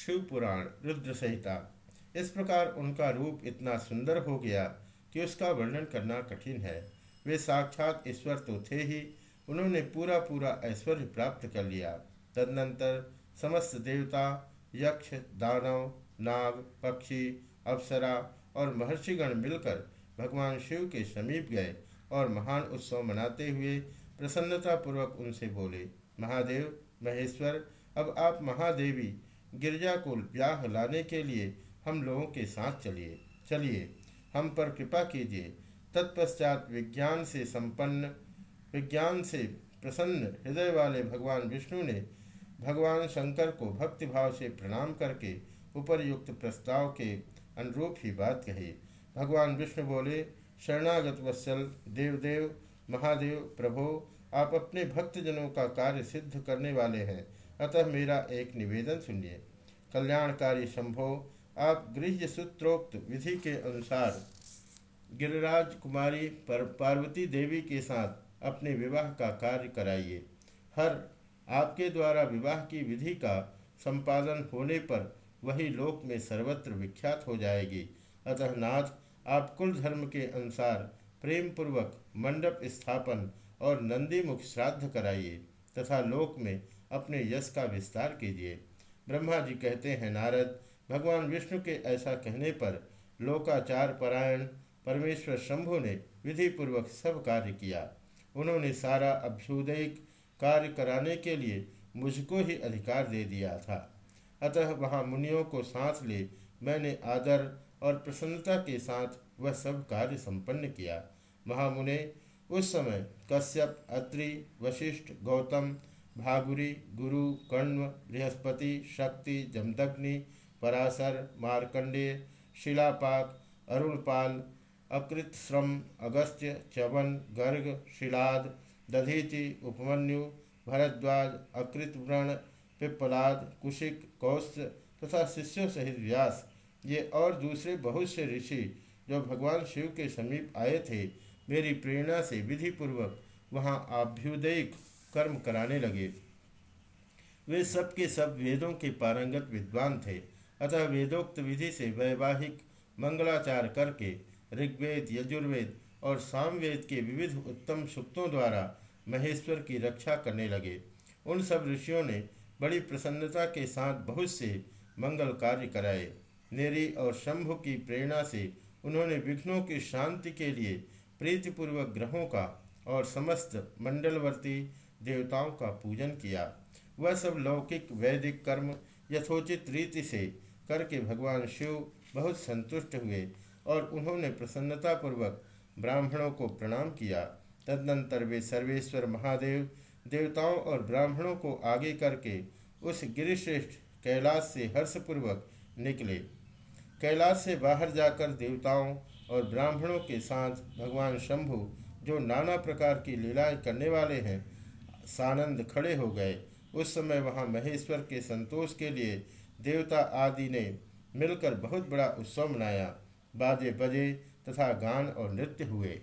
शिव पुराण रुद्र संहिता इस प्रकार उनका रूप इतना सुंदर हो गया कि उसका वर्णन करना कठिन है। वे साक्षात ईश्वर तो थे ही, उन्होंने पूरा पूरा ऐश्वर्य प्राप्त कर लिया। तदनंतर समस्त देवता, यक्ष, दानव, नाग, पक्षी, अप्सरा और महर्षिगण मिलकर भगवान शिव के समीप गए और महान उत्सव मनाते हुए प्रसन्नतापूर्वक उनसे बोले, महादेव, महेश्वर, अब आप महादेवी गिरजा को ब्याह लाने के लिए हम लोगों के साथ चलिए। चलिए, हम पर कृपा कीजिए। तत्पश्चात विज्ञान से संपन्न, विज्ञान से प्रसन्न हृदय वाले भगवान विष्णु ने भगवान शंकर को भक्तिभाव से प्रणाम करके उपरयुक्त प्रस्ताव के अनुरूप ही बात कही। भगवान विष्णु बोले, शरणागत वत्सल, देवदेव, महादेव, प्रभो, आप अपने भक्तजनों का कार्य सिद्ध करने वाले हैं। अतः मेरा एक निवेदन सुनिए। कल्याणकारी शंभो, आप गृह सूत्रोक्त विधि के अनुसार गिरिराज कुमारी पर पार्वती देवी के साथ अपने विवाह का कार्य कराइए। हर आपके द्वारा विवाह की विधि का संपादन होने पर वही लोक में सर्वत्र विख्यात हो जाएगी। अतः नाथ, आप कुल धर्म के अनुसार प्रेम पूर्वक मंडप स्थापन और नंदी मुख श्राद्ध कराइए तथा लोक में अपने यश का विस्तार कीजिए। ब्रह्मा जी कहते हैं, नारद, भगवान विष्णु के ऐसा कहने पर लोकाचार परायण परमेश्वर शंभु ने विधि पूर्वक सब कार्य किया। उन्होंने सारा अभ्युदय कार्य कराने के लिए मुझको ही अधिकार दे दिया था। अतः वहाँ मुनियों को साथ ले मैंने आदर और प्रसन्नता के साथ वह सब कार्य संपन्न किया। महामुने, उस समय कश्यप, अत्रि, वशिष्ठ, गौतम भागुरी, गुरु, कण्व, बृहस्पति, शक्ति, जमदग्नि, पराशर मार्कंडेय शिलापाक, अरुणपाल अकृतश्रम अगस्त्य चवन गर्ग, शिलाद दधीचि उपमन्यु, भरद्वाज, अकृतव्रण, पिप्पलाद, कुशिक कौश्य तथा शिष्यों सहित व्यास। ये और दूसरे बहुत से ऋषि जो भगवान शिव के समीप आए थे, मेरी प्रेरणा से विधिपूर्वक वहाँ आभ्युदयिक कर्म कराने लगे। वे सब के सब वेदों के पारंगत विद्वान थे, अतः वेदोक्त विधि से वैवाहिक मंगलाचार करके ऋग्वेद, यजुर्वेद और सामवेद के विविध उत्तम सुक्तों द्वारा महेश्वर की रक्षा करने लगे। उन सब ऋषियों ने बड़ी प्रसन्नता के साथ बहुत से मंगल कार्य कराए। नेरी और शंभु की प्रेरणा से उन्होंने विघ्नों की शांति के लिए प्रीतिपूर्वक ग्रहों का और समस्त मंडलवर्ती देवताओं का पूजन किया। वह सब लौकिक, वैदिक कर्म, यथोचित रीति से करके भगवान शिव बहुत संतुष्ट हुए और उन्होंने प्रसन्नतापूर्वक ब्राह्मणों को प्रणाम किया। तदनंतर वे सर्वेश्वर महादेव, देवताओं और ब्राह्मणों को आगे करके उस गिरिश्रेष्ठ कैलाश से हर्षपूर्वक निकले। कैलाश से बाहर जाकर देवताओं और ब्राह्मणों के साथ भगवान शंभु, जो नाना प्रकार की लीलाएँ करने वाले हैं सानंद खड़े हो गए। उस समय वहाँ महेश्वर के संतोष के लिए देवता आदि ने मिलकर बहुत बड़ा उत्सव मनाया। बाजे बजे तथा गान और नृत्य हुए।